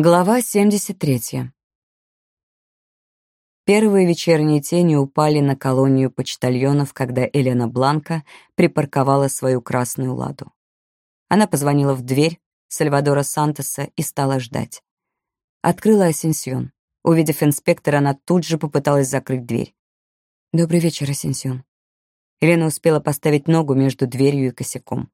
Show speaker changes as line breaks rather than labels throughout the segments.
Глава 73. Первые вечерние тени упали на колонию почтальонов, когда Елена Бланка припарковала свою красную ладу. Она позвонила в дверь Сальвадора Сантоса и стала ждать. Открыла Асенсион. Увидев инспектора, она тут же попыталась закрыть дверь. «Добрый вечер, Асенсион». Елена успела поставить ногу между дверью и косяком.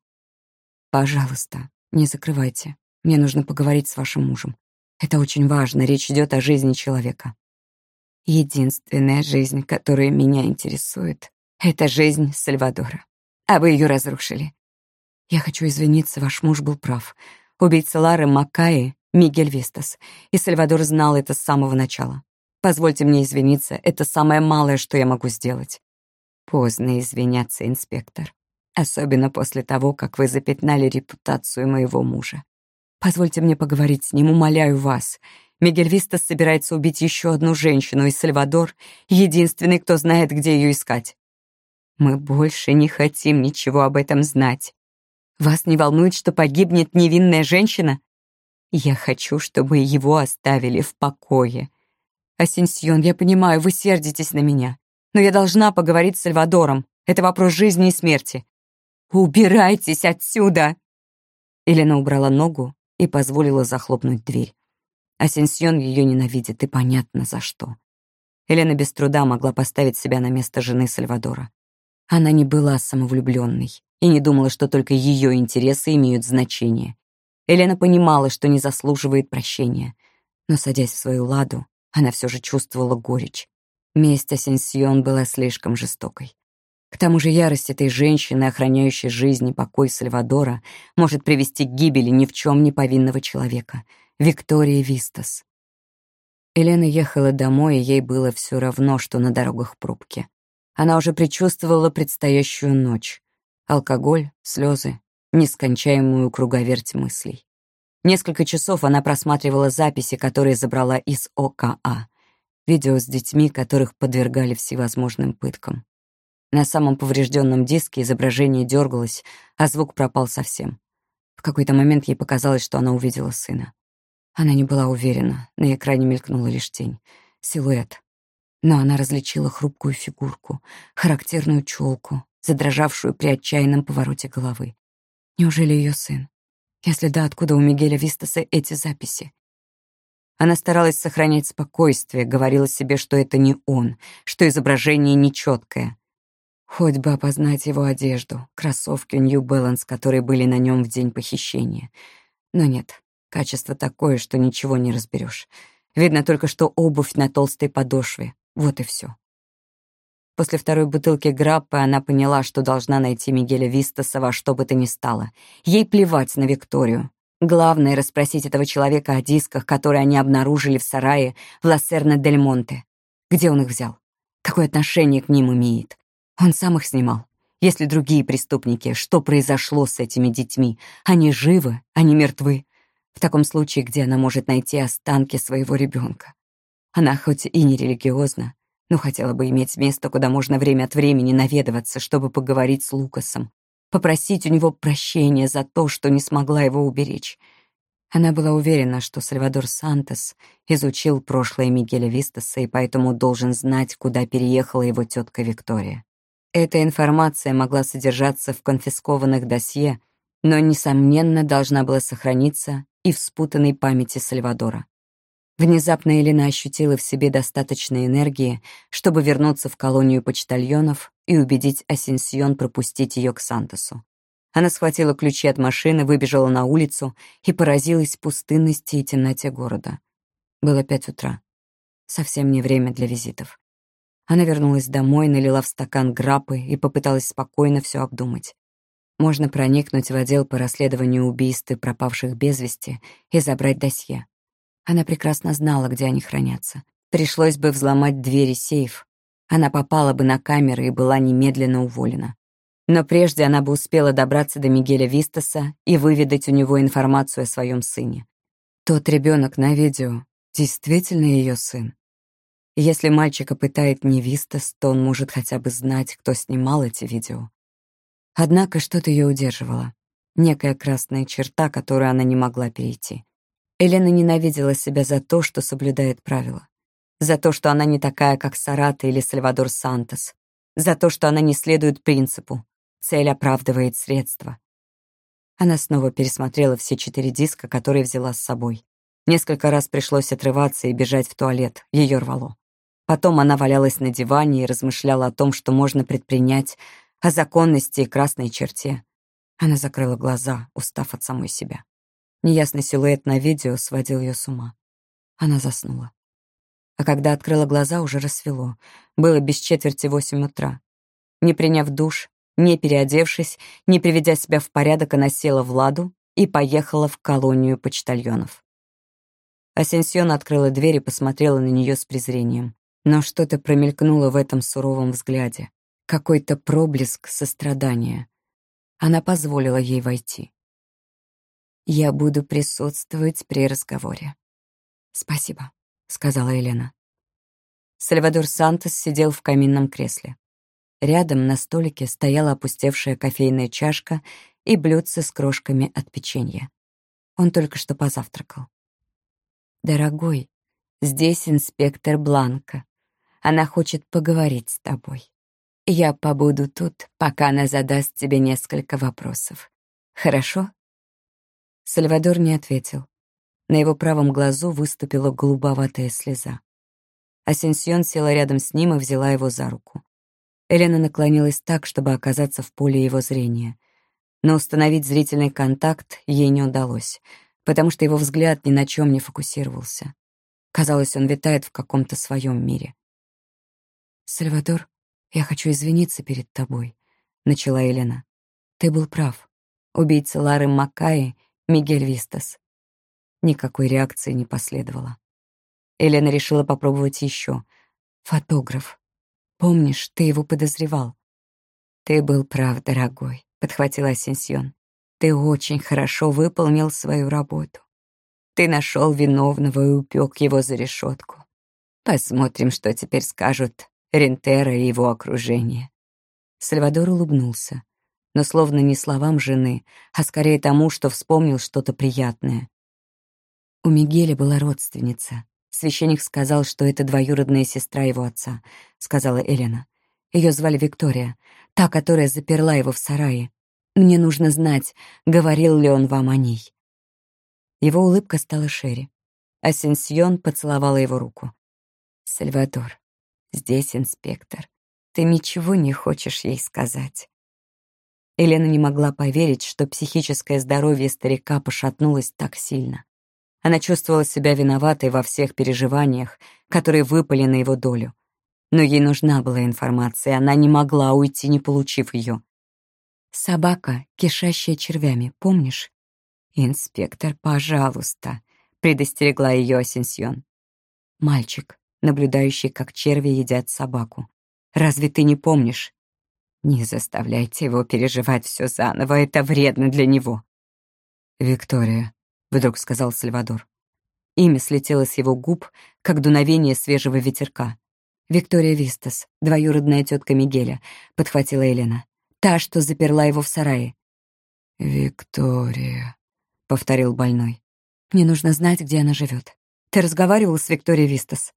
«Пожалуйста, не закрывайте. Мне нужно поговорить с вашим мужем. Это очень важно, речь идет о жизни человека. Единственная жизнь, которая меня интересует, это жизнь Сальвадора. А вы ее разрушили. Я хочу извиниться, ваш муж был прав. Убийца Лары Макаи — Мигель Вестас, и Сальвадор знал это с самого начала. Позвольте мне извиниться, это самое малое, что я могу сделать. Поздно извиняться, инспектор. Особенно после того, как вы запятнали репутацию моего мужа. Позвольте мне поговорить с ним, умоляю вас. Мигель Вистас собирается убить еще одну женщину, и Сальвадор — единственный, кто знает, где ее искать. Мы больше не хотим ничего об этом знать. Вас не волнует, что погибнет невинная женщина? Я хочу, чтобы его оставили в покое. Асенсион, я понимаю, вы сердитесь на меня, но я должна поговорить с Сальвадором. Это вопрос жизни и смерти. Убирайтесь отсюда!» Елена убрала ногу и позволила захлопнуть дверь. Асенсион ее ненавидит, и понятно за что. Елена без труда могла поставить себя на место жены Сальвадора. Она не была самовлюбленной и не думала, что только ее интересы имеют значение. Елена понимала, что не заслуживает прощения, но, садясь в свою ладу, она все же чувствовала горечь. Месть Асенсион была слишком жестокой. К тому же ярость этой женщины, охраняющей жизнь и покой Сальвадора, может привести к гибели ни в чем не повинного человека — Виктории Вистас. Елена ехала домой, и ей было все равно, что на дорогах пробки. Она уже предчувствовала предстоящую ночь. Алкоголь, слезы, нескончаемую круговерть мыслей. Несколько часов она просматривала записи, которые забрала из ОКА. Видео с детьми, которых подвергали всевозможным пыткам. На самом поврежденном диске изображение дергалось, а звук пропал совсем. В какой-то момент ей показалось, что она увидела сына. Она не была уверена, на экране мелькнула лишь тень, силуэт. Но она различила хрупкую фигурку, характерную челку, задрожавшую при отчаянном повороте головы. Неужели ее сын? Если да, откуда у Мигеля Вистаса эти записи? Она старалась сохранять спокойствие, говорила себе, что это не он, что изображение нечеткое. Хоть бы опознать его одежду, кроссовки New Balance, которые были на нем в день похищения. Но нет, качество такое, что ничего не разберешь. Видно только, что обувь на толстой подошве. Вот и все. После второй бутылки граппы она поняла, что должна найти Мигеля Вистаса что бы то ни стало. Ей плевать на Викторию. Главное — расспросить этого человека о дисках, которые они обнаружили в сарае в Лассерне-дель-Монте. Где он их взял? Какое отношение к ним имеет? Он сам их снимал. Если другие преступники, что произошло с этими детьми? Они живы, они мертвы. В таком случае, где она может найти останки своего ребенка? Она хоть и не религиозна, но хотела бы иметь место, куда можно время от времени наведываться, чтобы поговорить с Лукасом, попросить у него прощения за то, что не смогла его уберечь. Она была уверена, что Сальвадор Сантос изучил прошлое Мигеля Вистаса и поэтому должен знать, куда переехала его тетка Виктория. Эта информация могла содержаться в конфискованных досье, но, несомненно, должна была сохраниться и в спутанной памяти Сальвадора. Внезапно Элина ощутила в себе достаточно энергии, чтобы вернуться в колонию почтальонов и убедить Асенсион пропустить ее к Сантосу. Она схватила ключи от машины, выбежала на улицу и поразилась пустынности и темноте города. Было пять утра. Совсем не время для визитов. Она вернулась домой, налила в стакан граппы и попыталась спокойно все обдумать. Можно проникнуть в отдел по расследованию убийств и пропавших без вести и забрать досье. Она прекрасно знала, где они хранятся. Пришлось бы взломать двери сейф. Она попала бы на камеры и была немедленно уволена. Но прежде она бы успела добраться до Мигеля Вистаса и выведать у него информацию о своем сыне. Тот ребенок на видео действительно ее сын. Если мальчика пытает невистас, то он может хотя бы знать, кто снимал эти видео. Однако что-то ее удерживало. Некая красная черта, которую она не могла перейти. Елена ненавидела себя за то, что соблюдает правила. За то, что она не такая, как Сарата или Сальвадор Сантос. За то, что она не следует принципу. Цель оправдывает средства. Она снова пересмотрела все четыре диска, которые взяла с собой. Несколько раз пришлось отрываться и бежать в туалет, ее рвало. Потом она валялась на диване и размышляла о том, что можно предпринять, о законности и красной черте. Она закрыла глаза, устав от самой себя. Неясный силуэт на видео сводил ее с ума. Она заснула. А когда открыла глаза, уже рассвело. Было без четверти восемь утра. Не приняв душ, не переодевшись, не приведя себя в порядок, она села в ладу и поехала в колонию почтальонов. Асенсион открыла дверь и посмотрела на нее с презрением. Но что-то промелькнуло в этом суровом взгляде. Какой-то проблеск сострадания. Она позволила ей войти. «Я буду присутствовать при разговоре». «Спасибо», — сказала Елена. Сальвадор Сантос сидел в каминном кресле. Рядом на столике стояла опустевшая кофейная чашка и блюдце с крошками от печенья. Он только что позавтракал. «Дорогой, здесь инспектор Бланка. Она хочет поговорить с тобой. Я побуду тут, пока она задаст тебе несколько вопросов. Хорошо?» Сальвадор не ответил. На его правом глазу выступила голубоватая слеза. Асенсион села рядом с ним и взяла его за руку. Елена наклонилась так, чтобы оказаться в поле его зрения. Но установить зрительный контакт ей не удалось — потому что его взгляд ни на чем не фокусировался. Казалось, он витает в каком-то своем мире. «Сальвадор, я хочу извиниться перед тобой», — начала Елена. «Ты был прав. Убийца Лары Маккаи — Мигель Вистас». Никакой реакции не последовало. Елена решила попробовать еще. «Фотограф. Помнишь, ты его подозревал?» «Ты был прав, дорогой», — подхватила Асенсьон. Ты очень хорошо выполнил свою работу. Ты нашел виновного и упек его за решетку. Посмотрим, что теперь скажут Рентера и его окружение. Сальвадор улыбнулся, но словно не словам жены, а скорее тому, что вспомнил что-то приятное. У Мигеля была родственница. Священник сказал, что это двоюродная сестра его отца, сказала Элена. Ее звали Виктория, та, которая заперла его в сарае. Мне нужно знать, говорил ли он вам о ней». Его улыбка стала шире. Асенсьон поцеловала его руку. «Сальвадор, здесь инспектор. Ты ничего не хочешь ей сказать?» Елена не могла поверить, что психическое здоровье старика пошатнулось так сильно. Она чувствовала себя виноватой во всех переживаниях, которые выпали на его долю. Но ей нужна была информация, она не могла уйти, не получив ее. Собака, кишащая червями, помнишь? Инспектор, пожалуйста, предостерегла ее Асенсьон. Мальчик, наблюдающий, как черви едят собаку. Разве ты не помнишь? Не заставляйте его переживать все заново, это вредно для него. Виктория, вдруг сказал Сальвадор. Имя слетело с его губ, как дуновение свежего ветерка. Виктория Вистас, двоюродная тетка Мигеля, подхватила Елена. Та, что заперла его в сарае. «Виктория», — повторил больной. «Мне нужно знать, где она живет. Ты разговаривал с Викторией Вистас?»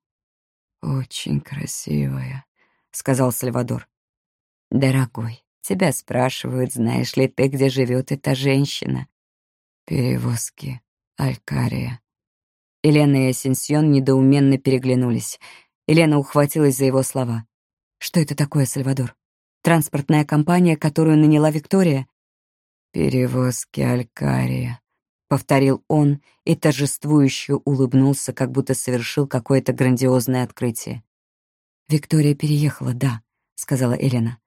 «Очень красивая», — сказал Сальвадор. «Дорогой, тебя спрашивают, знаешь ли ты, где живет эта женщина?» «Перевозки. Алькария». Елена и Асенсьон недоуменно переглянулись. Елена ухватилась за его слова. «Что это такое, Сальвадор?» Транспортная компания, которую наняла Виктория? «Перевозки Алькария», — повторил он и торжествующе улыбнулся, как будто совершил какое-то грандиозное открытие. «Виктория переехала, да», — сказала Элена.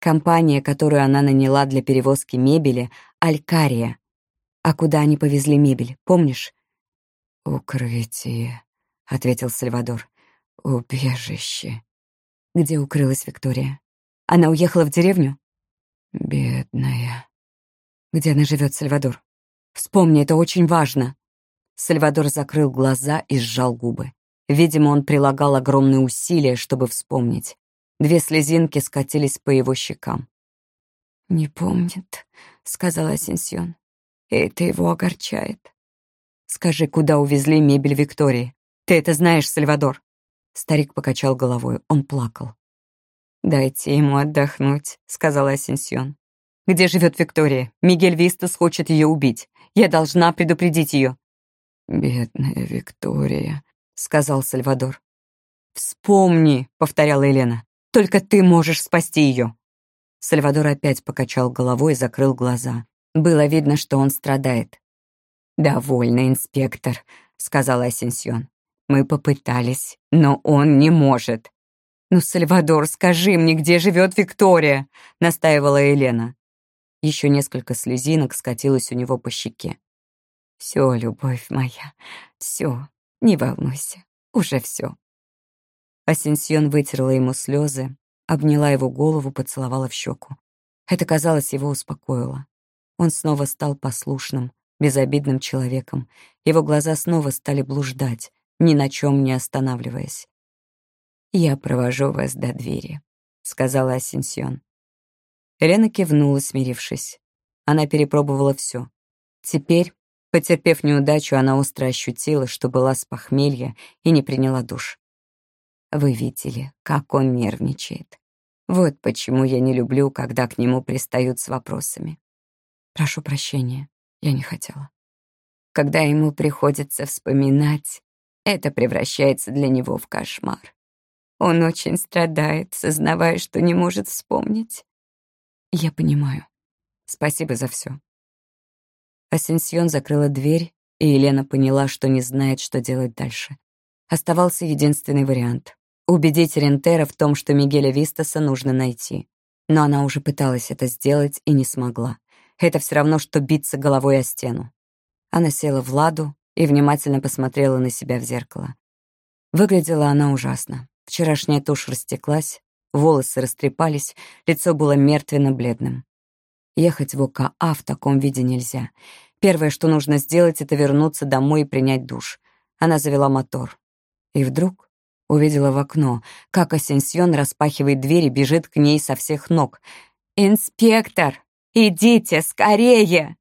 «Компания, которую она наняла для перевозки мебели, — Алькария. А куда они повезли мебель, помнишь?» «Укрытие», — ответил Сальвадор. «Убежище». Где укрылась Виктория? Она уехала в деревню? Бедная. Где она живет, Сальвадор? Вспомни, это очень важно. Сальвадор закрыл глаза и сжал губы. Видимо, он прилагал огромные усилия, чтобы вспомнить. Две слезинки скатились по его щекам. «Не помнит», — сказала Асенсион. «Это его огорчает». Скажи, куда увезли мебель Виктории? Ты это знаешь, Сальвадор?» Старик покачал головой, он плакал. «Дайте ему отдохнуть», — сказала Асенсион. «Где живет Виктория? Мигель Вистас хочет ее убить. Я должна предупредить ее». «Бедная Виктория», — сказал Сальвадор. «Вспомни», — повторяла Елена. «Только ты можешь спасти ее». Сальвадор опять покачал головой и закрыл глаза. Было видно, что он страдает. «Довольно, инспектор», — сказала Асенсион. «Мы попытались, но он не может». «Ну, Сальвадор, скажи мне, где живет Виктория?» — настаивала Елена. Еще несколько слезинок скатилось у него по щеке. «Все, любовь моя, все, не волнуйся, уже все». Асенсион вытерла ему слезы, обняла его голову, поцеловала в щеку. Это, казалось, его успокоило. Он снова стал послушным, безобидным человеком. Его глаза снова стали блуждать, ни на чем не останавливаясь. «Я провожу вас до двери», — сказала Асенсион. Елена кивнула, смирившись. Она перепробовала все. Теперь, потерпев неудачу, она остро ощутила, что была с похмелья и не приняла душ. Вы видели, как он нервничает. Вот почему я не люблю, когда к нему пристают с вопросами. Прошу прощения, я не хотела. Когда ему приходится вспоминать, это превращается для него в кошмар. Он очень страдает, сознавая, что не может вспомнить. Я понимаю. Спасибо за все. Асенсион закрыла дверь, и Елена поняла, что не знает, что делать дальше. Оставался единственный вариант Убедить Рентера в том, что Мигеля Вистаса нужно найти. Но она уже пыталась это сделать и не смогла. Это все равно, что биться головой о стену. Она села в ладу и внимательно посмотрела на себя в зеркало. Выглядела она ужасно. Вчерашняя тушь растеклась, волосы растрепались, лицо было мертвенно-бледным. Ехать в ОКА в таком виде нельзя. Первое, что нужно сделать, это вернуться домой и принять душ. Она завела мотор. И вдруг Увидела в окно, как Асенсьон распахивает дверь и бежит к ней со всех ног. «Инспектор! Идите, скорее!»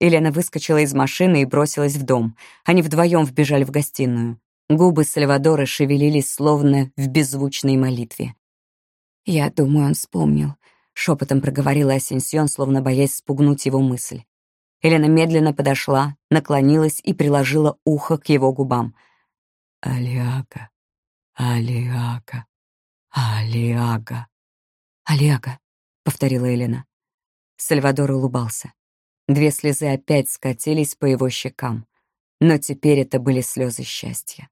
Елена выскочила из машины и бросилась в дом. Они вдвоем вбежали в гостиную. Губы Сальвадора шевелились, словно в беззвучной молитве. «Я думаю, он вспомнил», — шепотом проговорила Асенсион, словно боясь спугнуть его мысль. Елена медленно подошла, наклонилась и приложила ухо к его губам. «Алиака», «Алиага, Алиага, Алиага», — повторила Елена. Сальвадор улыбался. Две слезы опять скатились по его щекам, но теперь это были слезы счастья.